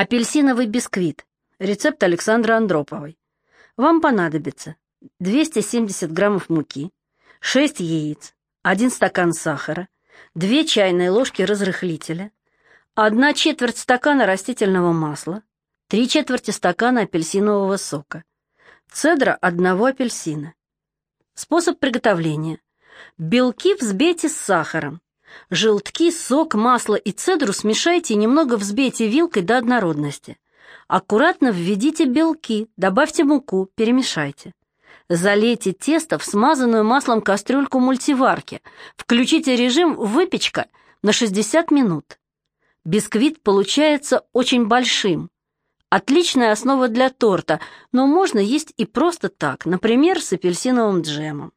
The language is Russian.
Апельсиновый бисквит. Рецепт Александры Андроповой. Вам понадобится 270 граммов муки, 6 яиц, 1 стакан сахара, 2 чайные ложки разрыхлителя, 1 четверть стакана растительного масла, 3 четверти стакана апельсинового сока, цедра одного апельсина. Способ приготовления. Белки взбейте с сахаром. Желтки, сок, масло и цедру смешайте и немного взбейте вилкой до однородности. Аккуратно введите белки, добавьте муку, перемешайте. Залейте тесто в смазанную маслом кастрюльку мультиварки. Включите режим «выпечка» на 60 минут. Бисквит получается очень большим. Отличная основа для торта, но можно есть и просто так, например, с апельсиновым джемом.